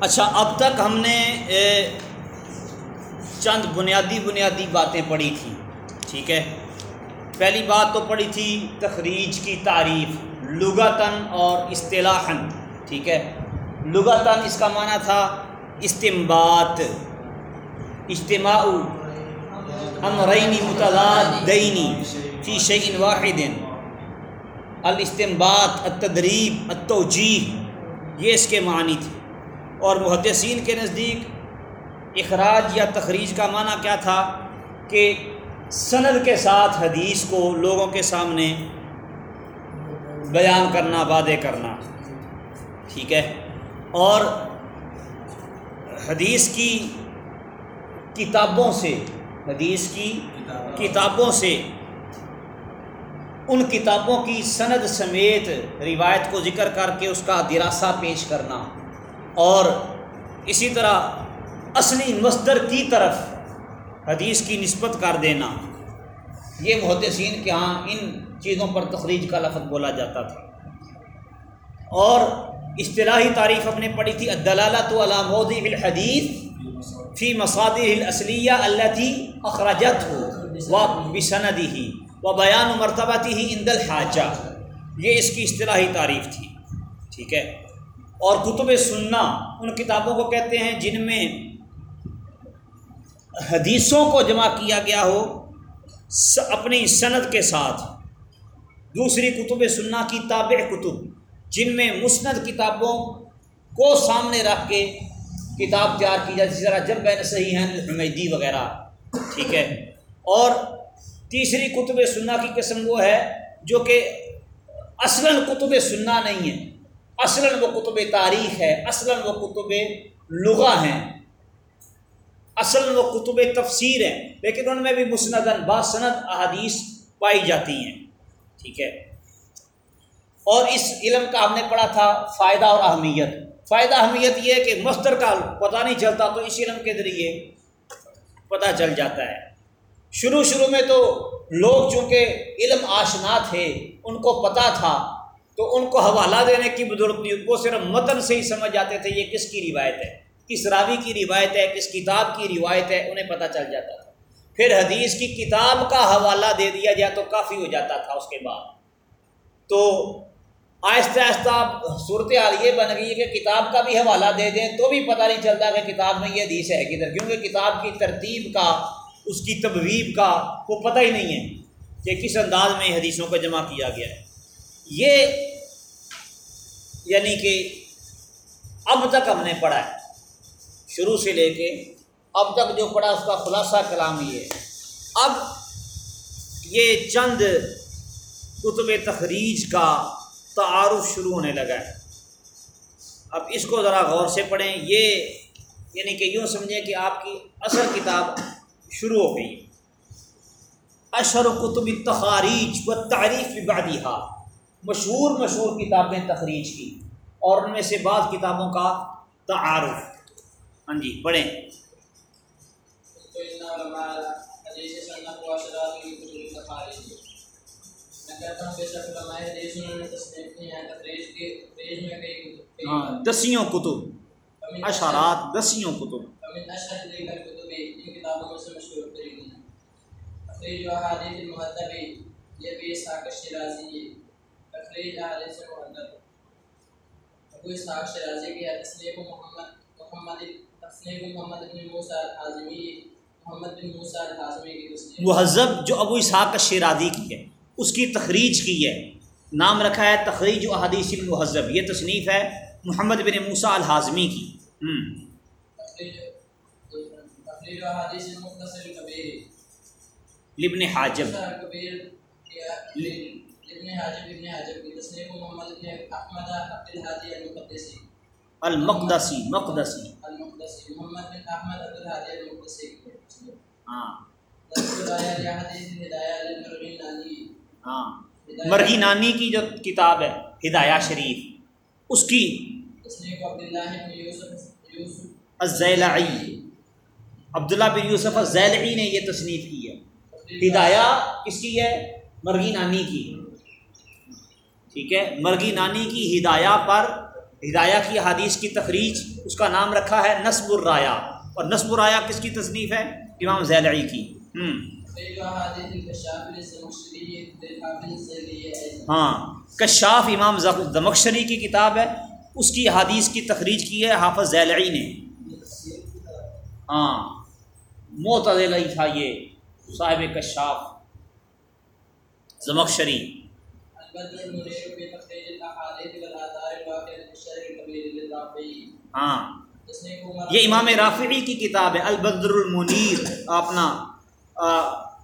اچھا اب تک ہم نے چند بنیادی بنیادی باتیں پڑھی تھیں، ٹھیک ہے؟ پہلی بات تو پڑھی تھی تخریج کی تعریف، لغتاً اور اصطلاحاً، ٹھیک ہے؟ لغتاً اس کا معنی تھا استمبات اجتماع امرینی متضاد دینی فی شعین واحد الاستمبات التدریب التوجیح یہ اس کے معنی تھے۔ اور محدثین کے نزدیک اخراج یا تخریج کا معنی کیا تھا کہ سند کے ساتھ حدیث کو لوگوں کے سامنے بیان کرنا، وعدے کرنا، ٹھیک ہے؟ اور حدیث کی کتابوں سے، حدیث کی کتابوں سے، ان کتابوں کی سند سمیت روایت کو ذکر کر کے اس کا دراسہ پیش کرنا۔ اور اسی طرح اصلی مصدر کی طرف حدیث کی نسبت کر دینا۔ یہ محدثین کے ہاں ان چیزوں پر تخریج کا لفظ بولا جاتا تھا۔ اور اصطلاحی تعریف ہم نے پڑھی تھی عدلالت علامود الحدیث فی مساد الاصلیہ اللہ تھی اخراجت ہو و بسندی ہی و بیان و مرتبہ ہی اند الحاجہ۔ یہ اس کی اصطلاحی تعریف تھی۔ ٹھیک ہے۔ اور کتب سننا ان کتابوں کو کہتے ہیں جن میں حدیثوں کو جمع کیا گیا ہو اپنی صنعت کے ساتھ۔ دوسری کتب سننا کی تابع کتب، جن میں مسند کتابوں کو سامنے رکھ کے کتاب تیار کی جائے جس طرح جب بین صحیح ہیں حمیدی وغیرہ، ٹھیک ہے۔ اور تیسری کتب سننا کی قسم وہ ہے جو کہ اصلاً کتب سننا نہیں ہے۔ اصلاً وہ کتب تاریخ ہے، اصلاً وہ کتب لغا ہیں۔ اصل وہ کتب تفسیر ہیں، لیکن ان میں بھی مسندن باسند احادیث پائی جاتی ہیں۔ ٹھیک ہے۔ اور اس علم کا ہم نے پڑھا تھا فائدہ اور اہمیت۔ فائدہ اہمیت یہ ہے کہ مستر کا پتہ نہیں چلتا تو اس علم کے ذریعے پتہ چل جاتا ہے۔ شروع شروع میں تو لوگ چونکہ علم آشنا تھے، ان کو پتہ تھا تو ان کو حوالہ دینے کی ضرورت نہیں، وہ صرف متن سے ہی سمجھ جاتے تھے یہ کس کی روایت ہے، کس راوی کی روایت ہے، کس کتاب کی روایت ہے، انہیں پتہ چل جاتا تھا۔ پھر حدیث کی کتاب کا حوالہ دے دیا جائے تو کافی ہو جاتا تھا اس کے بعد۔ تو آہستہ آہستہ صورت حال یہ بن گئی ہے کہ کتاب کا بھی حوالہ دے دیں تو بھی پتہ نہیں چلتا کہ کتاب میں یہ حدیث ہے کدھر، کیونکہ کتاب کی ترتیب کا، اس کی تبویب کا وہ پتہ ہی نہیں ہے کہ کس انداز میں حدیثوں کو جمع کیا گیا ہے۔ یہ یعنی کہ اب تک ہم نے پڑھا ہے۔ شروع سے لے کے اب تک جو پڑھا، اس کا خلاصہ کلام یہ ہے۔ اب یہ چند کتب تخریج کا تعارف شروع ہونے لگا ہے۔ اب اس کو ذرا غور سے پڑھیں۔ یہ یعنی کہ یوں سمجھیں کہ آپ کی اصل کتاب شروع ہو گئی۔ اشر و کتب تخاریج و تعریف بادی مشہور مشہور کتابیں تخریج کی اور ان میں سے بعض کتابوں کا تعارف۔ ہاں جی پڑھیں۔ ہاں دسیوں کتب۔ اشارات دسیوں کتب۔ یہ بھی شرازی تخریج احادیث محدب ابو اسحاق شرازی کی تصنیف محمد محمد تصنیف محمد بن موسیٰ الحازمی محمد بن موسیٰ الحازمی کی تصنیف مہذب جو ابو اسحاق شیرازی کی ہے اس کی تخریج کی ہے۔ نام رکھا ہے تخریج و حدیث المہذب یہ تصنیف ہے محمد بن موسیٰ الحازمی کی۔ لبن حاجب۔ المقدسی مقدسی۔ ہاں۔ ہاں۔ مرغی نانی کی جو کتاب ہے ہدایہ شریف اس کی الزیلعی۔ عبداللہ بن یوسف الزیلعی نے یہ تصنیف کی ہے۔ ہدایہ کس کی ہے؟ مرغی نانی کی۔ ٹھیک ہے؟ مرغی نانی کی ہدایہ پر، ہدایہ کی حدیث کی تخریج، اس کا نام رکھا ہے نصب الرایا۔ اور نصب الرایا کس کی تصنیف ہے؟ امام زیلعی کی۔ ہاں کشاف امام دمکشری کی کتاب ہے، اس کی حدیث کی تخریج کی ہے حافظ زیلعی نے۔ ہاں۔ معتدل تھا یہ، صاحب کشاف زمکشری ہاں۔ یہ امام رافعی کی کتاب ہے، البدر المنیر، اپنا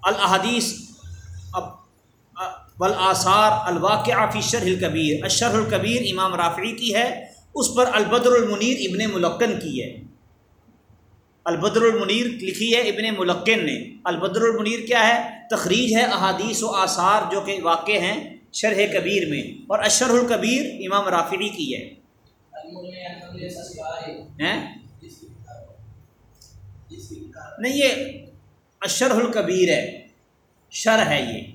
الحدیث بلآثار الواقع فی شرح الکبیر۔ اشرح الکبیر امام رافعی کی ہے، اس پر البدر المنیر ابن ملقن کی ہے۔ البدر المنیر لکھی ہے ابن ملقن نے۔ البدر المنیر کیا ہے؟ تخریج ہے احادیث و آثار جو کہ واقع ہیں۔ شرح کبیر میں اور اشرح الکبیر امام رافعی کی ہے۔ نہیں، یہ اشرح الکبیر ہے۔ شر ہے یہ۔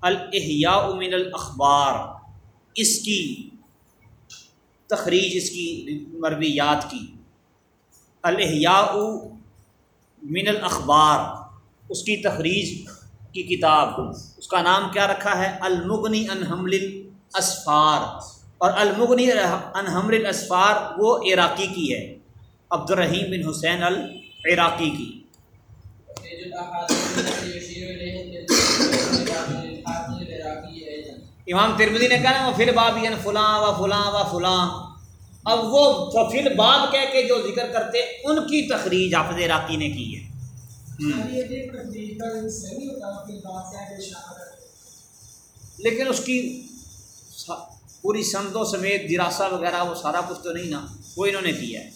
الحیا من الاخبار اس کی تخریج اس کی مرویات کی۔ الحیا من الاخبار اس کی تخریج کی کتاب۔ اس کا نام کیا رکھا ہے؟ المغنی ان حمل الاسفار۔ اور المغنی ان حمل الاسفار وہ عراقی کی ہے۔ عبد الرحیم بن حسین العراقی کی۔ امام ترمدی نے کہا نا، وہ فل باب یعنی فلاں و فلاں و فلاں۔ اب وہ فل باب کہہ کے جو ذکر کرتے، ان کی تخریج حافظ عراقی نے کی ہے۔ لیکن اس کی پوری سندوں سمیت، دراسہ وغیرہ، وہ سارا کچھ تو نہیں نا، وہ انہوں نے کیا ہے۔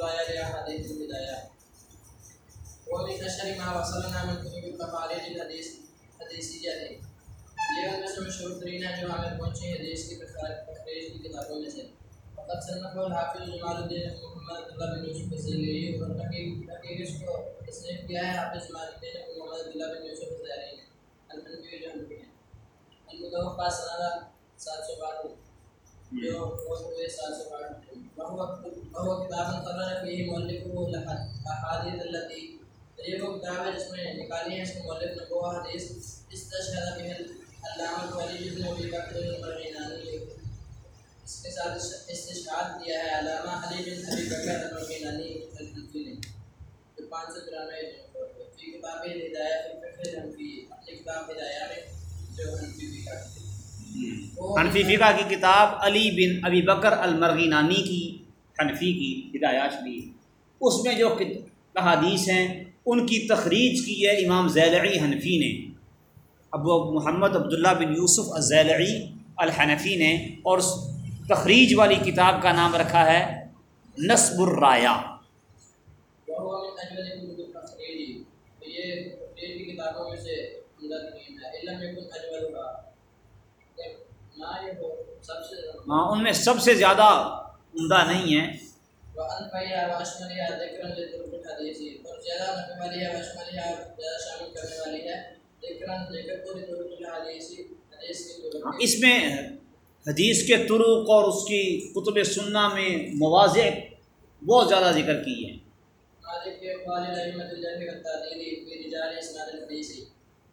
الراية لأحاديث الهداية ومن أشهر ما وصلنا من كتب التقارير الحديث حدیثیہ ہے یہ ان میں سے مشہور ترین ہے جو ہمیں پہنچی حدیث کی تخریج کی کتابوں میں سے۔ فقط صنف الحافظ جمال الدین محمد اللہ بن یوسف الزیلی اور تحقیق اس کو اس نے کیا ہے حافظ جمال الدین محمد اللہ بن یوسف الزیلی الحنفی جو ہنفی ہیں۔ المتوفا سنہ سات سو بارہ جو فوت ہوئے سات سو بارہ وهو کتاب قرر فيه مؤلفه الاحاديث التي یہ وہ کتاب ہے جس میں نکالی ہے اس کے مؤلف نے وہ حدیث استشهد به علامہ الولی بن ابی بکر المرغینانی اس کے ساتھ استشهاد دیا ہے علامہ علی بن ابی بکر المرغینانی الحنفی نے جو پانچ سو ترانوے فی کتاب ہدایہ فی فقہ حنفی اپنی کتاب ہدایہ میں جو حنفی بھی کرتے حنفی فقہ کی کتاب علی بن ابی بکر المرغینانی کی، حنفی کی ہدایات شریف اس میں جو احادیث ہیں، ان کی تخریج کی ہے امام زیلعی حنفی نے۔ ابو محمد عبداللہ بن یوسف الزیلعی الحنفی نے اور اس تخریج والی کتاب کا نام رکھا ہے نصب الرایا۔ ہاں ان میں سب سے زیادہ عمدہ نہیں ہے۔ اس میں حدیث کے طرق اور اس کی کتب سننا میں مواضع بہت زیادہ ذکر کی ہے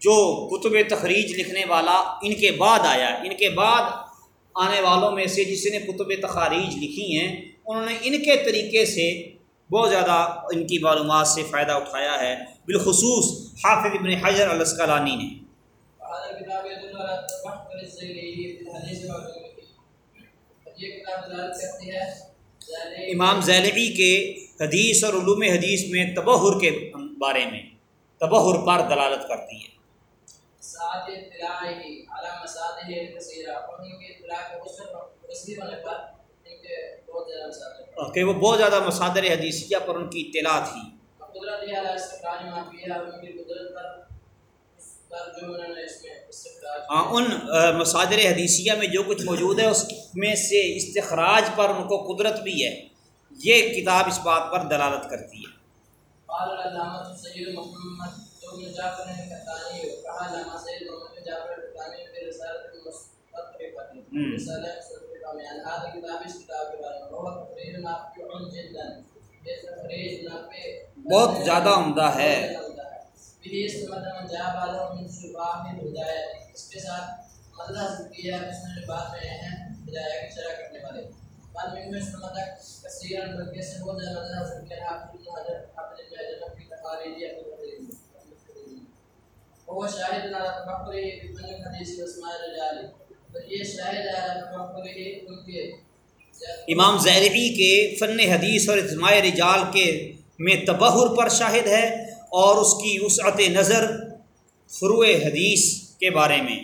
جو کتب تخریج لکھنے والا ان کے بعد آیا ان کے بعد آنے والوں میں سے جس نے کتب تخاریج لکھی ہیں، انہوں نے ان کے طریقے سے بہت زیادہ ان کی معلومات سے فائدہ اٹھایا ہے۔ بالخصوص حافظ ابن حجر الاسقلانی نے۔ امام زیلعی کے حدیث اور علوم حدیث میں تبہر کے بارے میں، تبہر پر دلالت کرتی ہے۔ ساتھ اطلاعه على مساده الكثيرة اور ان کے اطلاع کے وسط اور وسیع ہونے پر ان کے بہت زیادہ ہیں کہ وہ بہت زیادہ مصادر حدیثیہ پر ان کی اطلاع تھی۔ قدرت یہ على استقرار اور ان کی قدرت پر اس پر اس ہاں ان مصادر حدیثیہ میں جو کچھ موجود ہے اس میں سے استخراج پر ان کو قدرت بھی ہے۔ یہ کتاب اس بات پر دلالت کرتی ہے۔ محمد جعفر هذا اس کتاب کے بارے میں۔ نافع جدا یہ تقریر نافع بہت زیادہ عمدہ ہے۔ بھی من شباب اس کے ساتھ کیا اس نے ہیں کی شرح کرنے والے۔ بعد میں بلکہ سے بہت زیادہ حافظ حافظ تقاریر یا وهو شاهد على تفكره فن الحديث واسماء الرجال۔ یہ شاہد ہے على تفكره ان کے۔ امام زیرعی کے فن حدیث اور اجماع رجال کے میں تبہر پر شاہد ہے اور اس کی وسعت نظر فروع حدیث کے بارے میں۔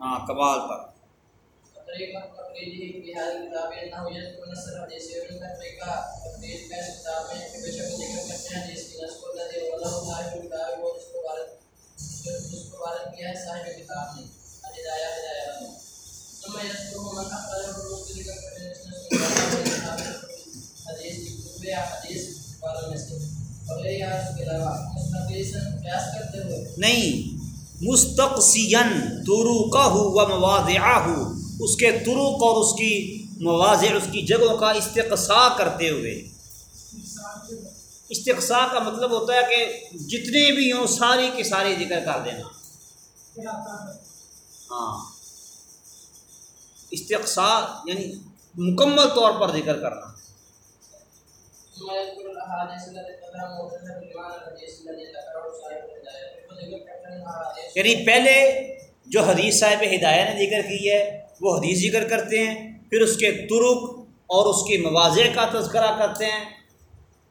ہاں کمال پر۔ تقریری کی هذه الكتاب انه يذكر نصر الحديث تقریر کا اس بے شک ذکر کرتے ہیں حدیث کی نسل صاحب وہ کو وارد کو وارد کیا ہے صاحب کتاب نے ہدایہ ہدایہ ثم يذكر من الرسول ذکر کرتے ہیں نے حدیث کی کتب یا حدیث والوں میں سے اور یہ اس کے علاوہ مستقیسن قیاس کرتے ہوئے نہیں و مواضعہ اس کے طرق اور اس کی مواضع، اس کی جگہوں کا استقصاء کرتے ہوئے۔ استقصاء کا مطلب ہوتا ہے کہ جتنے بھی ہوں ساری کے سارے ذکر کر دینا۔ ہاں۔ استقصاء یعنی مکمل طور پر ذکر کرنا۔ یعنی پہلے جو حدیث صاحب ہدایہ نے ذکر کی ہے وہ حدیث ذکر کرتے ہیں، پھر اس کے ترک اور اس کے مواضع کا تذکرہ کرتے ہیں۔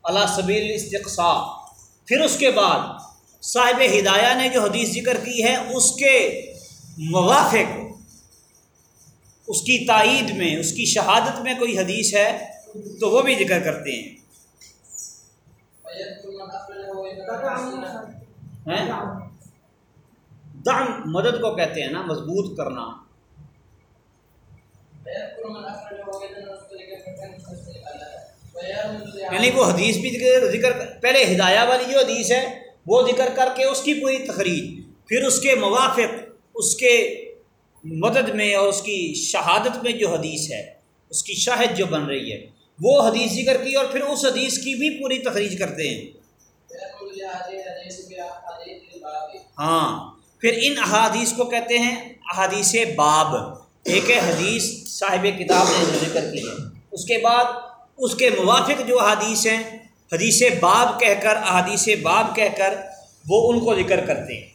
اللہ سبیل استقصاء پھر اس کے بعد صاحب ہدایہ نے جو حدیث ذکر کی ہے، اس کے موافق، اس کی تائید میں، اس کی شہادت میں کوئی حدیث ہے تو وہ بھی ذکر کرتے ہیں۔ ويذكر ہیں؟ دعم مدد کو کہتے ہیں نا، مضبوط کرنا۔ یعنی وہ حدیث بھی ذکر پہلے ہدایہ والی جو حدیث ہے، وہ ذکر کر کے اس کی پوری تقریر، پھر اس کے موافق، اس کے مدد میں اور اس کی شہادت میں جو حدیث ہے، اس کی شاہد جو بن رہی ہے، وہ حدیث ذکر کی اور پھر اس حدیث کی بھی پوری تخریج کرتے ہیں۔ ہاں پھر ان احادیث کو کہتے ہیں احادیث باب۔ ایک ہے حدیث صاحب کتاب نے جو ذکر کی۔ ہے اس کے بعد اس کے موافق جو احادیث ہیں حدیث باب کہہ کر احادیث باب کہہ کر وہ ان کو ذکر کرتے ہیں۔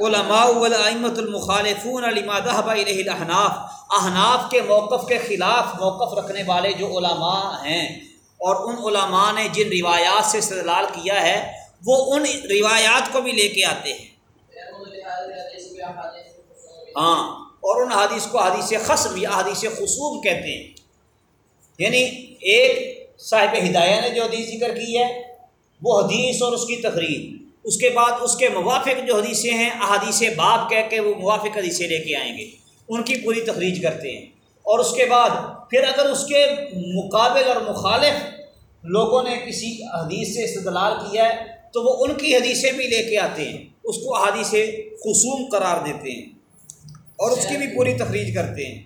علماء والائمۃ المخالفون لما ذهب الیہ الاحناف احناف کے موقف کے خلاف موقف رکھنے والے جو علماء ہیں۔ اور ان علماء نے جن روایات سے استدلال کیا ہے، وہ ان روایات کو بھی لے کے آتے ہیں۔ ہاں اور ان حدیث کو حدیث خصم یا حدیث خصوم کہتے ہیں۔ یعنی ایک صاحب ہدایہ نے جو حدیث ذکر کی ہے، وہ حدیث اور اس کی تقریر۔ اس کے بعد اس کے موافق جو حدیثیں ہیں، احادیث باب کہہ کے وہ موافق حدیثیں لے کے آئیں گے۔ ان کی پوری تخریج کرتے ہیں۔ اور اس کے بعد پھر اگر اس کے مقابل اور مخالف لوگوں نے کسی حدیث سے استدلال کیا ہے تو وہ ان کی حدیثیں بھی لے کے آتے ہیں، اس کو حدیث خصوم قرار دیتے ہیں اور اس کی بھی پوری تخریج کرتے ہیں۔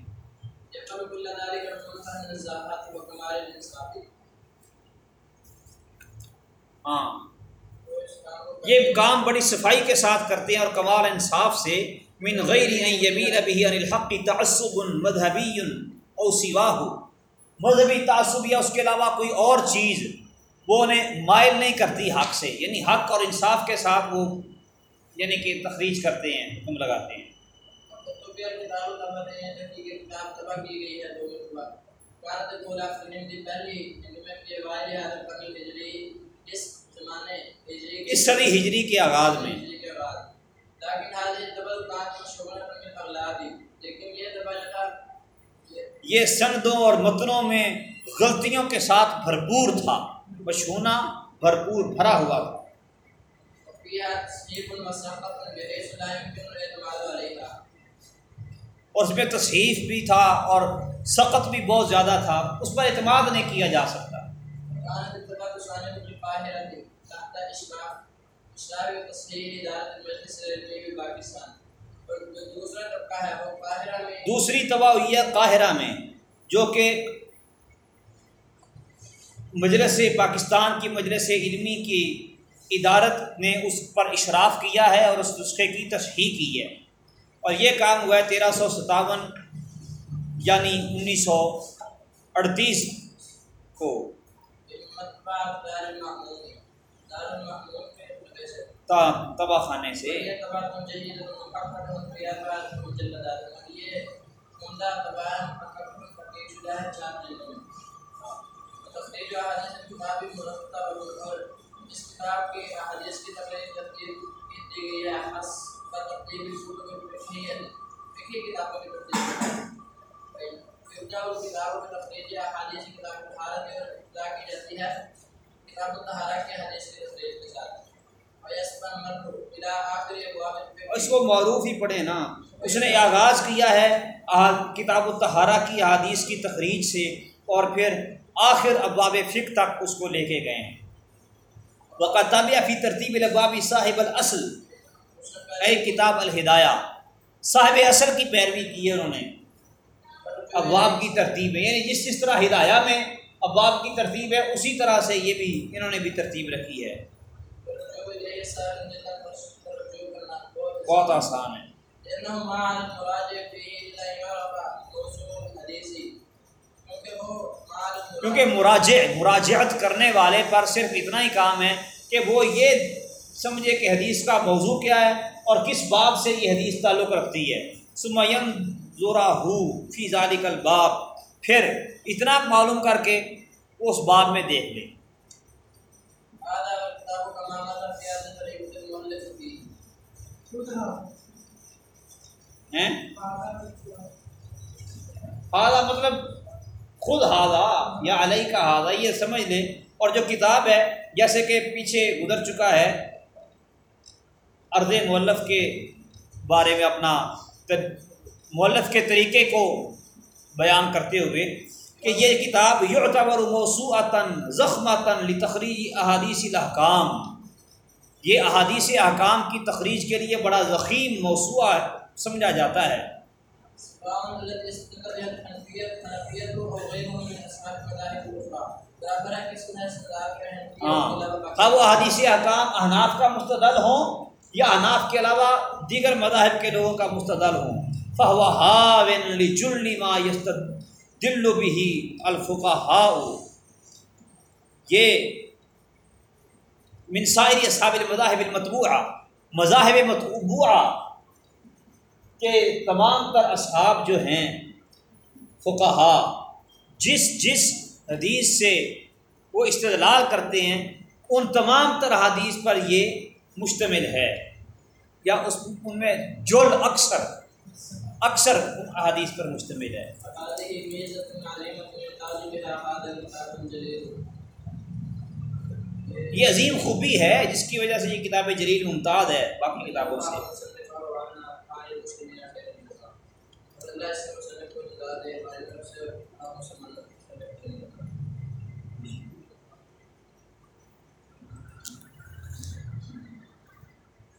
ہاں۔ یہ کام بڑی صفائی کے ساتھ کرتے ہیں اور کمال انصاف سے، من غیر ان یمین به عن الحق تعصب مذہبی او سواہ۔ مذہبی تعصب یا اس کے علاوہ کوئی اور چیز وہ انہیں مائل نہیں کرتی حق سے یعنی حق اور انصاف کے ساتھ وہ یعنی کہ تخریج کرتے ہیں، حکم لگاتے ہیں۔ اس ہجری صدی ہجری کے آغاز میں۔ لیکن میں دی لیکن یہ یہ سندوں اور متنوں میں غلطیوں کے ساتھ بھرپور تھا۔ بشونا بھرپور بھرا ہوا تھا۔ اور اس میں تصحیف بھی تھا اور سخت بھی بہت زیادہ تھا۔ اس پر اعتماد نہیں کیا جا سکتا۔ دوسری تباہ ہوئی ہے قاہرہ میں جو کہ مجلس پاکستان کی مجلس علمی کی ادارت نے اس پر اشراف کیا ہے اور اس نسخے کی تصحیح کی ہے۔ اور یہ کام ہوا ہے تیرہ سو ستاون یعنی انیس سو اڑتیس کو۔ تباہ خانے سے۔ کتاب کی تقریر ترتیب ہے کتاب طہارت اور الطہارہ کے حدیث کی تفریج کے ساتھ۔ اس کو معروف ہی پڑھے نا۔ اس نے آغاز کیا ہے کتاب الطہارہ کی حادیث کی تخریج سے اور پھر آخر ابواب فقہ تک اس کو لے کے گئے ہیں۔ وقت فی ترتیب الابواب صاحب الاصل، اے کتاب الہدایہ۔ صاحب اصل کی پیروی کی ہے انہوں نے۔ ابواب کی ترتیب ہے یعنی جس جس طرح ہدایہ میں ابواب کی ترتیب ہے، اسی طرح سے یہ بھی انہوں نے بھی ترتیب رکھی ہے جو یہ سارے جتنا پر رجوع کرنا بہت آسان ہے۔ کیونکہ مراجع مراجعت کرنے والے پر صرف اتنا ہی کام ہے کہ وہ یہ سمجھے کہ حدیث کا موضوع کیا ہے اور کس باب سے یہ حدیث تعلق رکھتی ہے۔ سمیم زورا ہو فی ذالک الباب۔ پھر اتنا معلوم کر کے اس باب میں دیکھ لیں۔ ہاضا مطلب خود ہاضا یا علیہ کا ہاضا یہ سمجھ لیں۔ اور جو کتاب ہے، جیسے کہ پیچھے گزر چکا ہے ارض مولف کے بارے میں اپنا تر- مؤلف کے طریقے کو بیان کرتے ہوئے کہ یہ کتاب یعتبر موسوعتاً، زخمتاً لتخریج احادیث الاحکام۔ یہ احادیث احکام کی تخریج کے لیے بڑا ضخیم موسوعہ سمجھا جاتا ہے۔ ہاں۔ ہاں وہ حدیث احکام احناف کا مستدل ہوں یا احناف کے علاوہ دیگر مذاہب کے لوگوں کا مستدل ہوں۔ فہو ہاون لجل ما یستدل به الفقهاء یہ من سائر اصحاب المذاہب المتبوعہ، مذاہب متبوعہ کہ تمام تر اصحاب جو ہیں، فقہا، جس جس حدیث سے وہ استدلال کرتے ہیں، ان تمام تر حدیث پر یہ مشتمل ہے۔ یا اس، ان میں جل اکثر اکثر ان حدیث پر مشتمل ہے۔ یہ عظیم خوبی ہے جس کی وجہ سے یہ کتاب جلیل ممتاز ہے، باقی کتابوں سے۔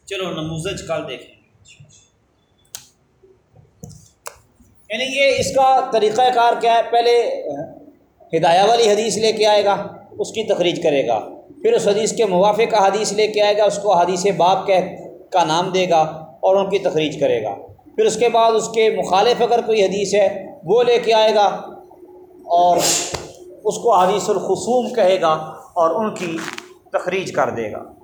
چلو نموزج کل دیکھیں۔ یعنی یہ اس کا طریقہ کار کیا ہے؟ پہلے ہدایہ والی حدیث لے کے آئے گا، اس کی تخریج کرے گا۔ پھر اس حدیث کے موافق حدیث لے کے آئے گا، اس کو حدیث باپ کہ کا نام دے گا اور ان کی تخریج کرے گا۔ پھر اس کے بعد اس کے مخالف اگر کوئی حدیث ہے، وہ لے کے آئے گا اور اس کو حدیث الخصوم کہے گا اور ان کی تخریج کر دے گا۔